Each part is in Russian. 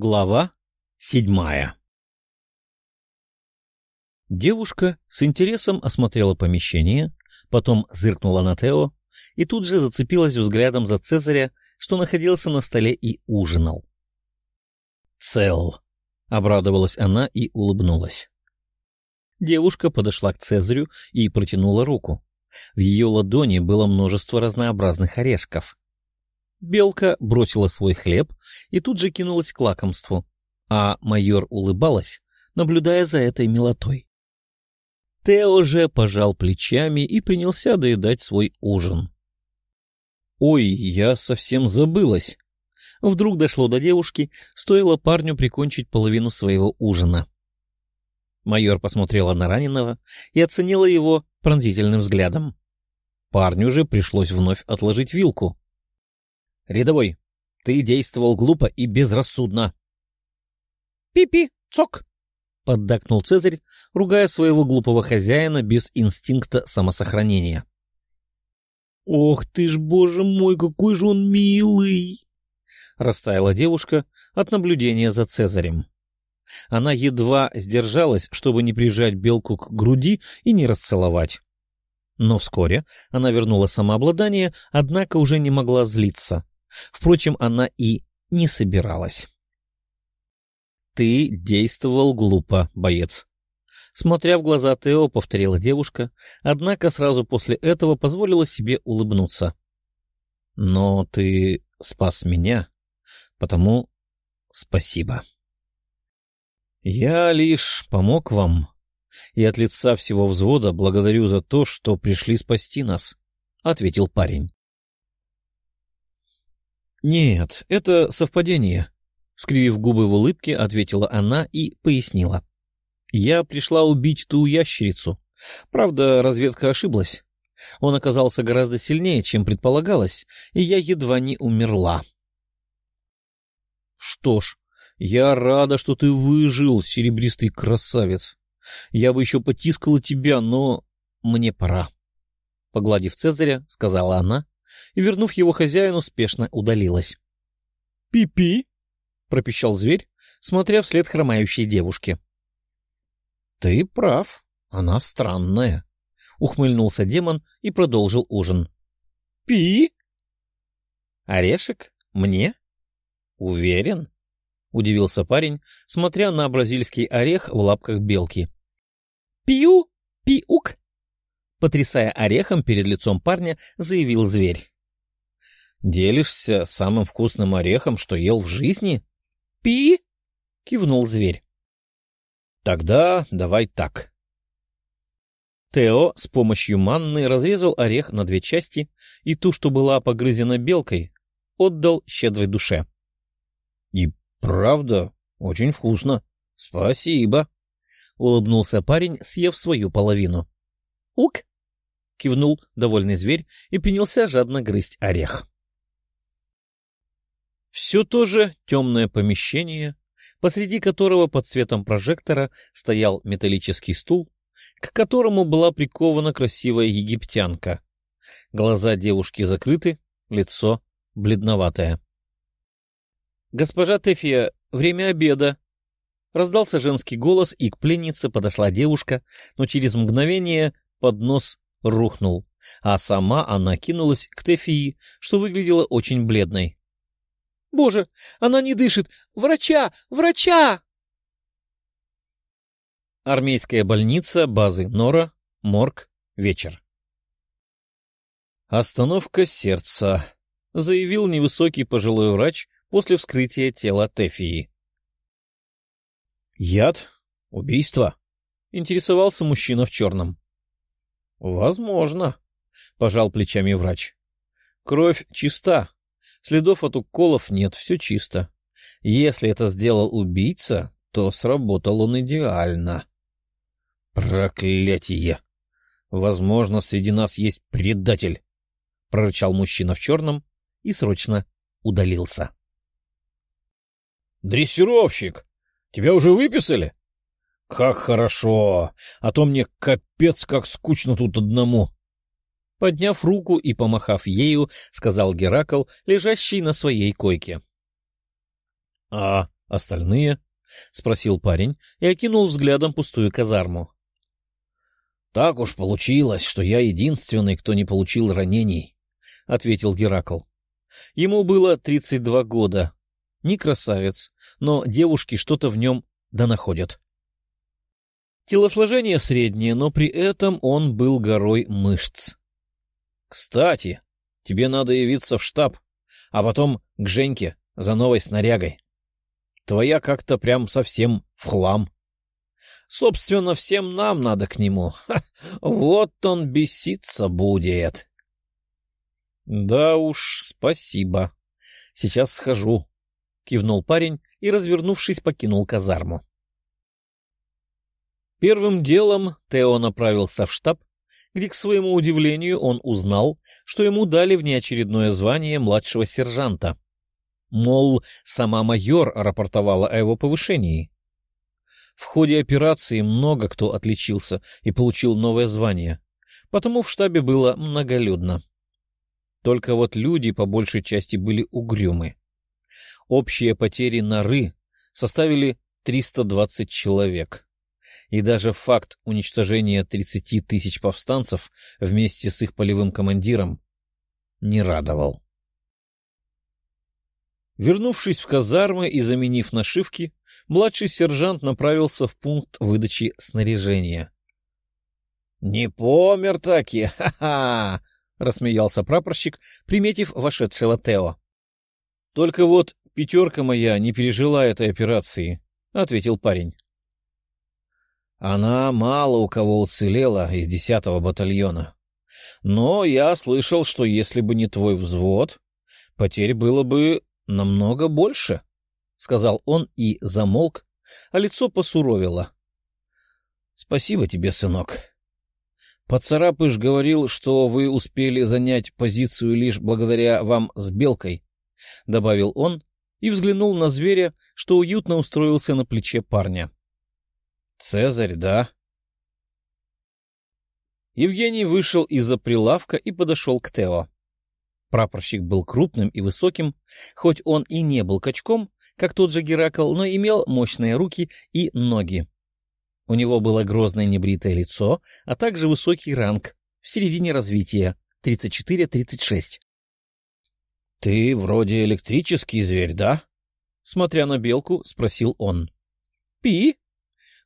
Глава седьмая Девушка с интересом осмотрела помещение, потом зыркнула на Тео и тут же зацепилась взглядом за Цезаря, что находился на столе и ужинал. «Цел!» — обрадовалась она и улыбнулась. Девушка подошла к Цезарю и протянула руку. В ее ладони было множество разнообразных орешков. Белка бросила свой хлеб и тут же кинулась к лакомству, а майор улыбалась, наблюдая за этой милотой. Тео же пожал плечами и принялся доедать свой ужин. «Ой, я совсем забылась!» Вдруг дошло до девушки, стоило парню прикончить половину своего ужина. Майор посмотрела на раненого и оценила его пронзительным взглядом. Парню же пришлось вновь отложить вилку. «Рядовой, ты действовал глупо и безрассудно!» «Пи-пи, цок!» — поддакнул Цезарь, ругая своего глупого хозяина без инстинкта самосохранения. «Ох ты ж, боже мой, какой же он милый!» — растаяла девушка от наблюдения за Цезарем. Она едва сдержалась, чтобы не прижать белку к груди и не расцеловать. Но вскоре она вернула самообладание, однако уже не могла злиться. Впрочем, она и не собиралась. «Ты действовал глупо, боец». Смотря в глаза Тео, повторила девушка, однако сразу после этого позволила себе улыбнуться. «Но ты спас меня, потому спасибо». «Я лишь помог вам, и от лица всего взвода благодарю за то, что пришли спасти нас», — ответил парень. «Нет, это совпадение», Скривив губы в улыбке, ответила она и пояснила. «Я пришла убить ту ящерицу. Правда, разведка ошиблась. Он оказался гораздо сильнее, чем предполагалось, и я едва не умерла». «Что ж, я рада, что ты выжил, серебристый красавец. Я бы еще потискала тебя, но мне пора». Погладив Цезаря, сказала она, и, вернув его хозяину, спешно удалилась. «Пи-пи!» — пропищал зверь, смотря вслед хромающей девушке. — Ты прав, она странная, — ухмыльнулся демон и продолжил ужин. — Пи? — Орешек? Мне? — Уверен? — удивился парень, смотря на бразильский орех в лапках белки. — Пиу! Пиук! Потрясая орехом перед лицом парня, заявил зверь. — Делишься самым вкусным орехом, что ел в жизни? «Пи!» — кивнул зверь. «Тогда давай так». Тео с помощью манны разрезал орех на две части и ту, что была погрызена белкой, отдал щедрой душе. — И правда, очень вкусно. Спасибо, — улыбнулся парень, съев свою половину. — Ук! — кивнул довольный зверь и принялся жадно грызть орех. Все то же темное помещение, посреди которого под светом прожектора стоял металлический стул, к которому была прикована красивая египтянка. Глаза девушки закрыты, лицо бледноватое. — Госпожа Тефия, время обеда! Раздался женский голос, и к пленнице подошла девушка, но через мгновение поднос рухнул, а сама она кинулась к Тефии, что выглядело очень бледной. Боже, она не дышит! Врача! Врача!» Армейская больница базы Нора, морг, вечер. «Остановка сердца», — заявил невысокий пожилой врач после вскрытия тела Тефии. «Яд? Убийство?» — интересовался мужчина в черном. «Возможно», — пожал плечами врач. «Кровь чиста, Следов от уколов нет, все чисто. Если это сделал убийца, то сработал он идеально. Проклятие! Возможно, среди нас есть предатель, — прорычал мужчина в черном и срочно удалился. — Дрессировщик! Тебя уже выписали? — Как хорошо! А то мне капец как скучно тут одному. Подняв руку и помахав ею, сказал Геракл, лежащий на своей койке. — А Остальные? — спросил парень и окинул взглядом пустую казарму. — Так уж получилось, что я единственный, кто не получил ранений, — ответил Геракл. Ему было тридцать два года. Не красавец, но девушки что-то в нем да находят. Телосложение среднее, но при этом он был горой мышц. — Кстати, тебе надо явиться в штаб, а потом к Женьке за новой снарягой. Твоя как-то прям совсем в хлам. Собственно, всем нам надо к нему. Ха, вот он беситься будет. — Да уж, спасибо. Сейчас схожу, — кивнул парень и, развернувшись, покинул казарму. Первым делом Тео направился в штаб, где, к своему удивлению, он узнал, что ему дали внеочередное звание младшего сержанта. Мол, сама майор рапортовала о его повышении. В ходе операции много кто отличился и получил новое звание, потому в штабе было многолюдно. Только вот люди по большей части были угрюмы. Общие потери норы составили 320 человек и даже факт уничтожения 30 тысяч повстанцев вместе с их полевым командиром не радовал. Вернувшись в казармы и заменив нашивки, младший сержант направился в пункт выдачи снаряжения. — Не помер таки, ха-ха! — рассмеялся прапорщик, приметив вошедшего Тео. — Только вот пятерка моя не пережила этой операции, — ответил парень. Она мало у кого уцелела из десятого батальона. Но я слышал, что если бы не твой взвод, потерь было бы намного больше, — сказал он и замолк, а лицо посуровило. — Спасибо тебе, сынок. Поцарапыш говорил, что вы успели занять позицию лишь благодаря вам с Белкой, — добавил он и взглянул на зверя, что уютно устроился на плече парня. — Цезарь, да? Евгений вышел из-за прилавка и подошел к Тео. Прапорщик был крупным и высоким, хоть он и не был качком, как тот же Геракл, но имел мощные руки и ноги. У него было грозное небритое лицо, а также высокий ранг в середине развития 34-36. — Ты вроде электрический зверь, да? — смотря на белку, спросил он. — Пи, —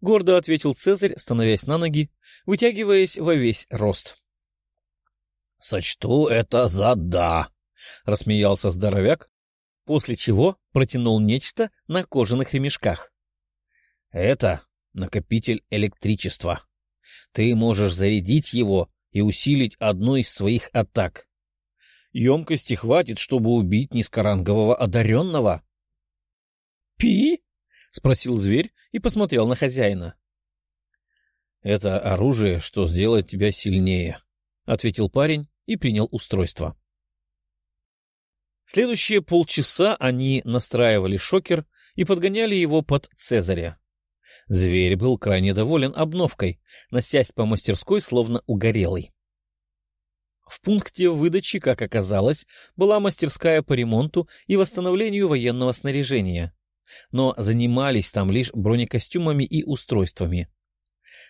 гордо ответил Цезарь, становясь на ноги, вытягиваясь во весь рост. — Сочту это за «да», — рассмеялся здоровяк, после чего протянул нечто на кожаных ремешках. — Это накопитель электричества. Ты можешь зарядить его и усилить одну из своих атак. Емкости хватит, чтобы убить низкорангового одаренного. — Пи? — спросил зверь и посмотрел на хозяина. — Это оружие, что сделает тебя сильнее, — ответил парень и принял устройство. Следующие полчаса они настраивали шокер и подгоняли его под Цезаря. Зверь был крайне доволен обновкой, носясь по мастерской словно угорелый. В пункте выдачи, как оказалось, была мастерская по ремонту и восстановлению военного снаряжения но занимались там лишь бронекостюмами и устройствами.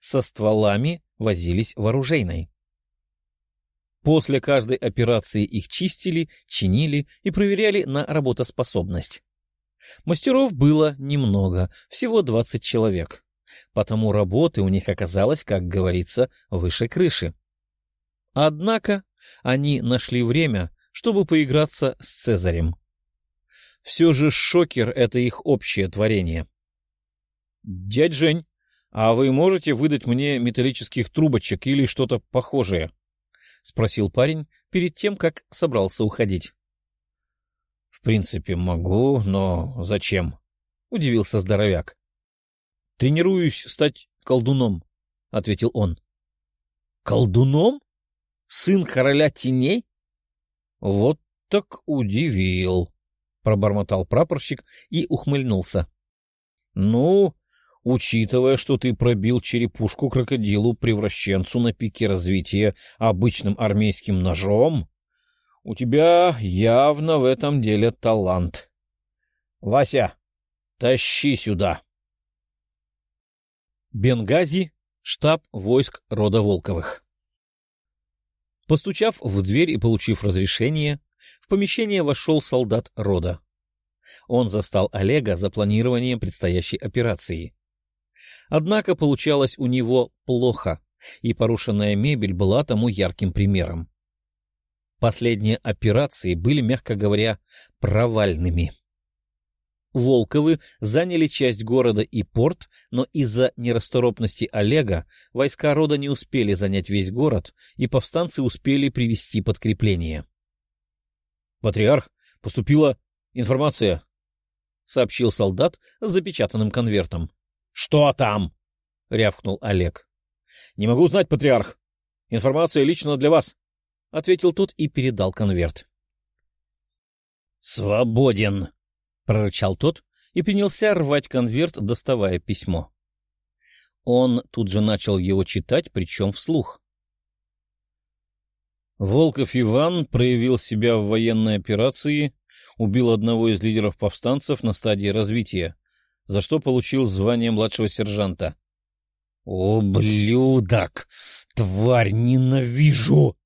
Со стволами возились в оружейной. После каждой операции их чистили, чинили и проверяли на работоспособность. Мастеров было немного, всего 20 человек, потому работы у них оказалось, как говорится, выше крыши. Однако они нашли время, чтобы поиграться с Цезарем. Все же шокер — это их общее творение. — Дядь Жень, а вы можете выдать мне металлических трубочек или что-то похожее? — спросил парень перед тем, как собрался уходить. — В принципе, могу, но зачем? — удивился здоровяк. — Тренируюсь стать колдуном, — ответил он. — Колдуном? Сын короля теней? — Вот так удивил пробормотал прапорщик и ухмыльнулся. — Ну, учитывая, что ты пробил черепушку крокодилу-превращенцу на пике развития обычным армейским ножом, у тебя явно в этом деле талант. — Вася, Тащи сюда. Бенгази, штаб войск рода Волковых. Постучав в дверь и получив разрешение, в помещение вошел солдат рода. Он застал Олега за планированием предстоящей операции. Однако получалось у него плохо, и порушенная мебель была тому ярким примером. Последние операции были, мягко говоря, провальными. Волковы заняли часть города и порт, но из-за нерасторопности Олега войска рода не успели занять весь город, и повстанцы успели привести подкрепление. — Патриарх, поступила информация, — сообщил солдат с запечатанным конвертом. — Что там? — рявкнул Олег. — Не могу знать, патриарх. Информация лично для вас, — ответил тот и передал конверт. — Свободен, — прорычал тот и принялся рвать конверт, доставая письмо. Он тут же начал его читать, причем вслух. Волков Иван проявил себя в военной операции, убил одного из лидеров повстанцев на стадии развития, за что получил звание младшего сержанта. «Ублюдок! Тварь, ненавижу!»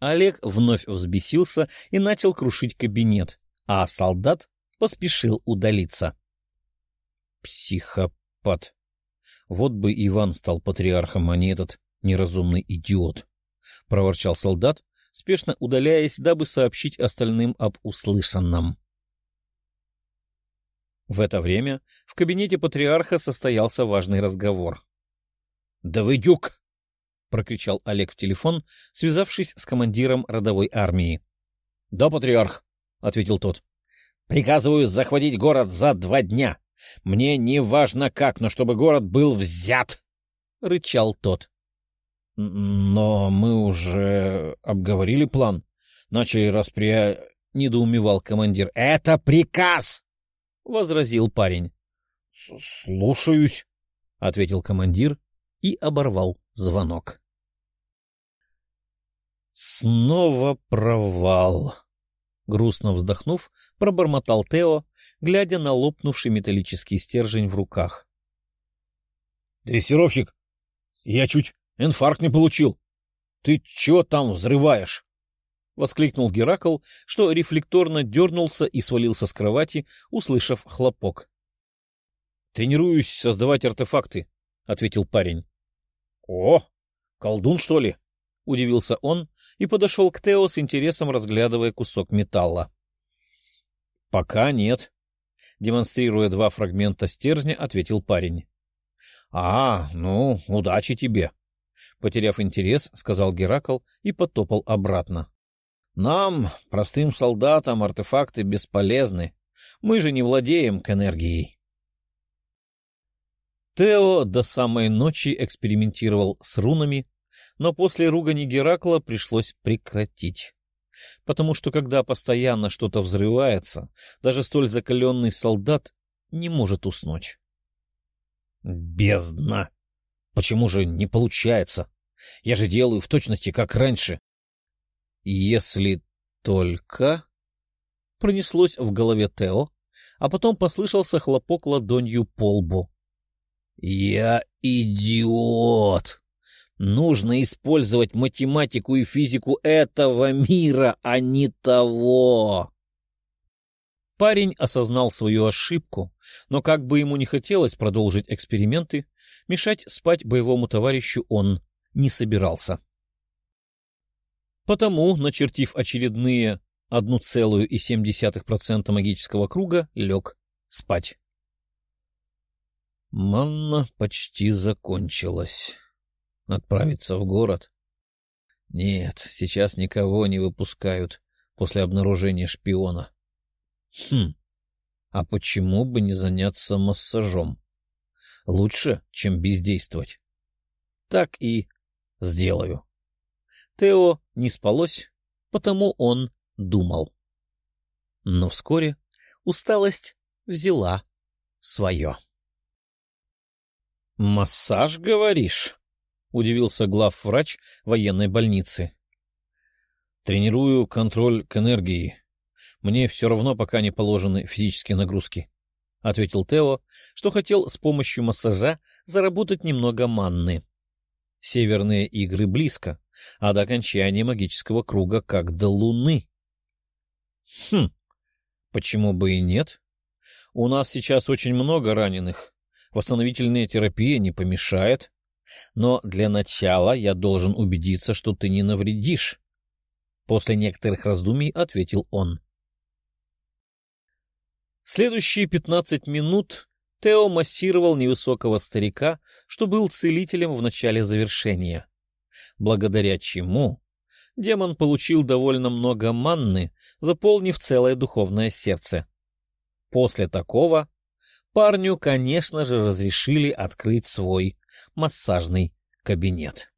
Олег вновь взбесился и начал крушить кабинет, а солдат поспешил удалиться. Психопат. Вот бы Иван стал патриархом, а не этот неразумный идиот, — проворчал солдат, спешно удаляясь, дабы сообщить остальным об услышанном. В это время в кабинете патриарха состоялся важный разговор. — Давыдюк! — прокричал Олег в телефон, связавшись с командиром родовой армии. — Да, патриарх, — ответил тот. Приказываю захватить город за два дня. Мне не важно как, но чтобы город был взят!» — рычал тот. «Но мы уже обговорили план. Начали распря...» — недоумевал командир. «Это приказ!» — возразил парень. «Слушаюсь», — ответил командир и оборвал звонок. Снова провал. Грустно вздохнув, пробормотал Тео, глядя на лопнувший металлический стержень в руках. — Дрессировщик, я чуть инфаркт не получил. Ты чё там взрываешь? — воскликнул Геракл, что рефлекторно дернулся и свалился с кровати, услышав хлопок. — Тренируюсь создавать артефакты, — ответил парень. — О, колдун, что ли? — удивился он и подошел к Тео с интересом, разглядывая кусок металла. — Пока нет. Демонстрируя два фрагмента стержня, ответил парень. — А, ну, удачи тебе. Потеряв интерес, сказал Геракл и потопал обратно. — Нам, простым солдатам, артефакты бесполезны. Мы же не владеем к энергией. Тео до самой ночи экспериментировал с рунами, но после ругани Геракла пришлось прекратить. Потому что когда постоянно что-то взрывается, даже столь закаленный солдат не может уснуть. Бездна! Почему же не получается? Я же делаю в точности, как раньше. Если только... Пронеслось в голове Тео, а потом послышался хлопок ладонью по лбу. «Я идиот!» Нужно использовать математику и физику этого мира, а не того. Парень осознал свою ошибку, но как бы ему не хотелось продолжить эксперименты, мешать спать боевому товарищу он не собирался. Потому, начертив очередные 1,7% магического круга, лег спать. Манна почти закончилась. Отправиться в город? Нет, сейчас никого не выпускают после обнаружения шпиона. Хм, а почему бы не заняться массажом? Лучше, чем бездействовать. Так и сделаю. Тео не спалось, потому он думал. Но вскоре усталость взяла свое. «Массаж, говоришь?» — удивился главврач военной больницы. «Тренирую контроль к энергии. Мне все равно пока не положены физические нагрузки», — ответил Тео, что хотел с помощью массажа заработать немного манны. Северные игры близко, а до окончания магического круга как до луны. Хм, почему бы и нет? У нас сейчас очень много раненых. Восстановительная терапия не помешает. Но для начала я должен убедиться, что ты не навредишь. После некоторых раздумий ответил он. Следующие пятнадцать минут Тео массировал невысокого старика, что был целителем в начале завершения, благодаря чему демон получил довольно много манны, заполнив целое духовное сердце. После такого парню, конечно же, разрешили открыть свой массажный кабинет.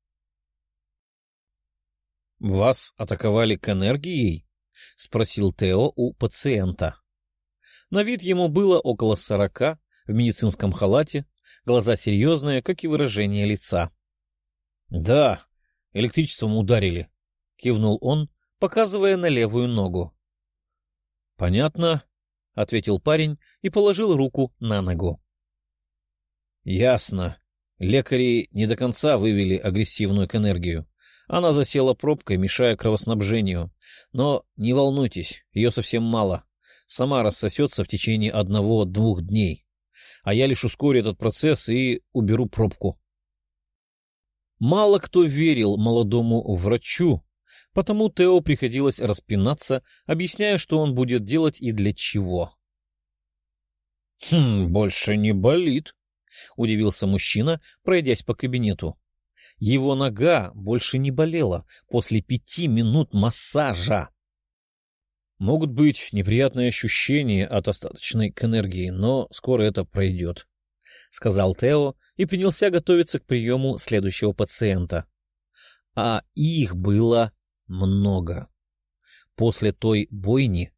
«Вас атаковали к энергией?» — спросил Тео у пациента. На вид ему было около сорока, в медицинском халате, глаза серьезные, как и выражение лица. — Да, электричеством ударили, — кивнул он, показывая на левую ногу. — Понятно, — ответил парень и положил руку на ногу. — Ясно. Лекари не до конца вывели агрессивную к энергию. Она засела пробкой, мешая кровоснабжению. Но не волнуйтесь, ее совсем мало. Сама рассосется в течение одного-двух дней. А я лишь ускорю этот процесс и уберу пробку. Мало кто верил молодому врачу, потому Тео приходилось распинаться, объясняя, что он будет делать и для чего. — Хм, больше не болит, — удивился мужчина, пройдясь по кабинету. Его нога больше не болела после пяти минут массажа. Могут быть неприятные ощущения от остаточной к энергии, но скоро это пройдет, — сказал Тео и принялся готовиться к приему следующего пациента. А их было много. После той бойни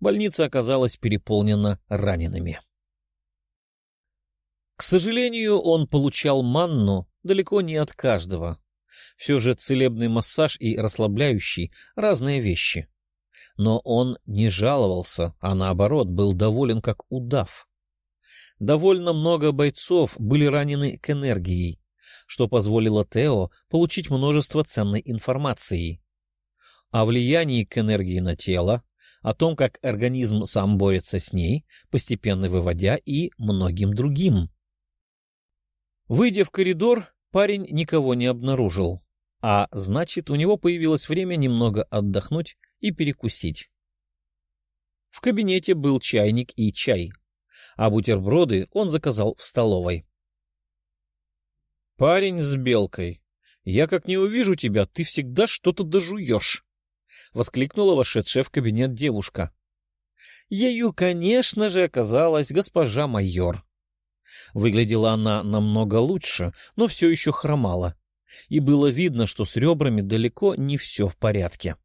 больница оказалась переполнена ранеными. К сожалению, он получал манну далеко не от каждого. Все же целебный массаж и расслабляющий — разные вещи. Но он не жаловался, а наоборот был доволен как удав. Довольно много бойцов были ранены к энергии, что позволило Тео получить множество ценной информации о влиянии к энергии на тело, о том, как организм сам борется с ней, постепенно выводя и многим другим. Выйдя в коридор, парень никого не обнаружил, а значит, у него появилось время немного отдохнуть и перекусить. В кабинете был чайник и чай, а бутерброды он заказал в столовой. — Парень с белкой, я как не увижу тебя, ты всегда что-то дожуешь! — воскликнула вошедшая в кабинет девушка. Ею, конечно же, оказалась госпожа майор. Выглядела она намного лучше, но все еще хромала, и было видно, что с ребрами далеко не все в порядке.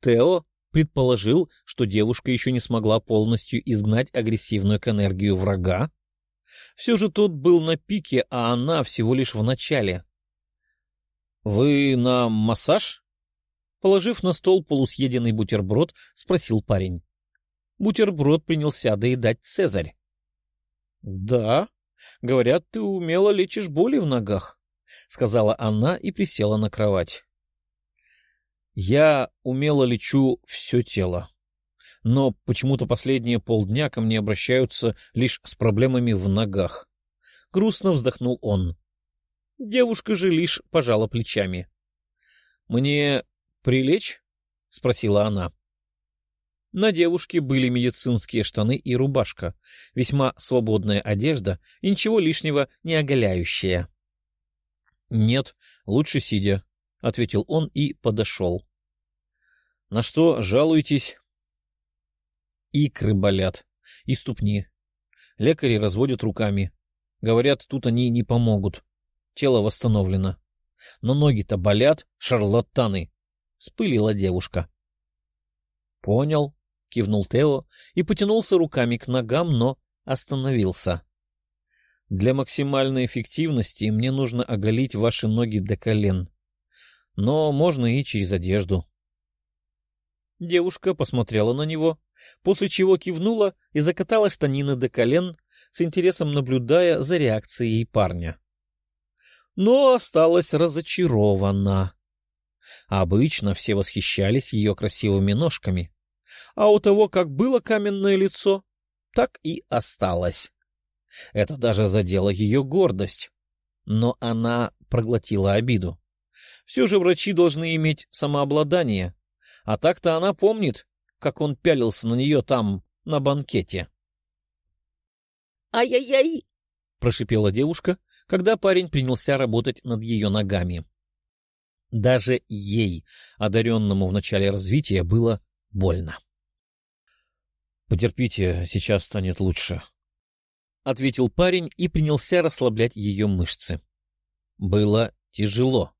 Тео предположил, что девушка еще не смогла полностью изгнать агрессивную энергию врага. Все же тот был на пике, а она всего лишь в начале. — Вы на массаж? Положив на стол полусъеденный бутерброд, спросил парень. Бутерброд принялся доедать Цезарь. — Да, говорят, ты умело лечишь боли в ногах, — сказала она и присела на кровать. — Я умело лечу все тело, но почему-то последние полдня ко мне обращаются лишь с проблемами в ногах. Грустно вздохнул он. Девушка же лишь пожала плечами. — Мне прилечь? — спросила она. На девушке были медицинские штаны и рубашка, весьма свободная одежда и ничего лишнего не оголяющая. — Нет, лучше сидя, — ответил он и подошел. — На что жалуетесь? — Икры болят и ступни. Лекари разводят руками. Говорят, тут они не помогут. Тело восстановлено. Но ноги-то болят, шарлатаны, — спылила девушка. — Понял, — кивнул Тео и потянулся руками к ногам, но остановился. «Для максимальной эффективности мне нужно оголить ваши ноги до колен. Но можно и через одежду». Девушка посмотрела на него, после чего кивнула и закатала штанины до колен, с интересом наблюдая за реакцией парня. Но осталась разочарована. Обычно все восхищались ее красивыми ножками, а у того как было каменное лицо, так и осталось. Это даже задело ее гордость. Но она проглотила обиду. Все же врачи должны иметь самообладание, а так-то она помнит, как он пялился на нее там, на банкете. «Ай-яй-яй!» — прошипела девушка, когда парень принялся работать над ее ногами. Даже ей, одаренному в начале развития, было больно. «Потерпите, сейчас станет лучше», — ответил парень и принялся расслаблять ее мышцы. Было тяжело.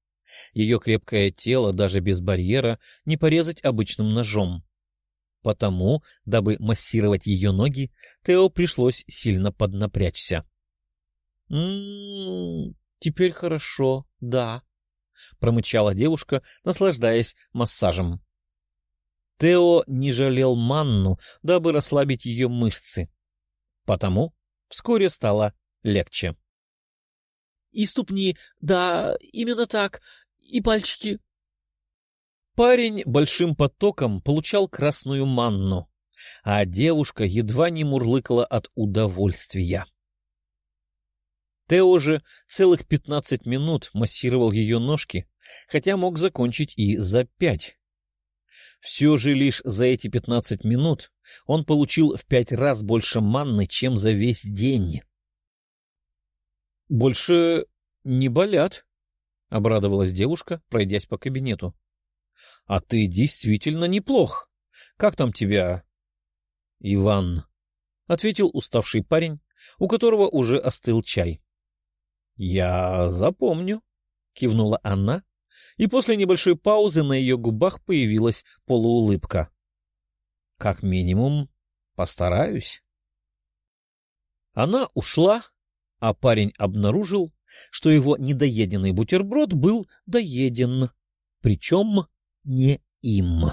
Ее крепкое тело даже без барьера не порезать обычным ножом. Потому, дабы массировать ее ноги, Тео пришлось сильно поднапрячься. — М-м, теперь хорошо, да, — промычала девушка, наслаждаясь массажем. Тео не жалел манну, дабы расслабить ее мышцы. Потому вскоре стало легче. — И ступни, да, именно так, и пальчики. Парень большим потоком получал красную манну, а девушка едва не мурлыкала от удовольствия. Тео же целых пятнадцать минут массировал ее ножки, хотя мог закончить и за пять. Все же лишь за эти пятнадцать минут он получил в пять раз больше манны, чем за весь день. — Больше не болят, — обрадовалась девушка, пройдясь по кабинету. — А ты действительно неплох. Как там тебя? — Иван, — ответил уставший парень, у которого уже остыл чай. — Я запомню, — кивнула она, и после небольшой паузы на ее губах появилась полуулыбка. — Как минимум, постараюсь. Она ушла, а парень обнаружил, что его недоеденный бутерброд был доеден, причем не им.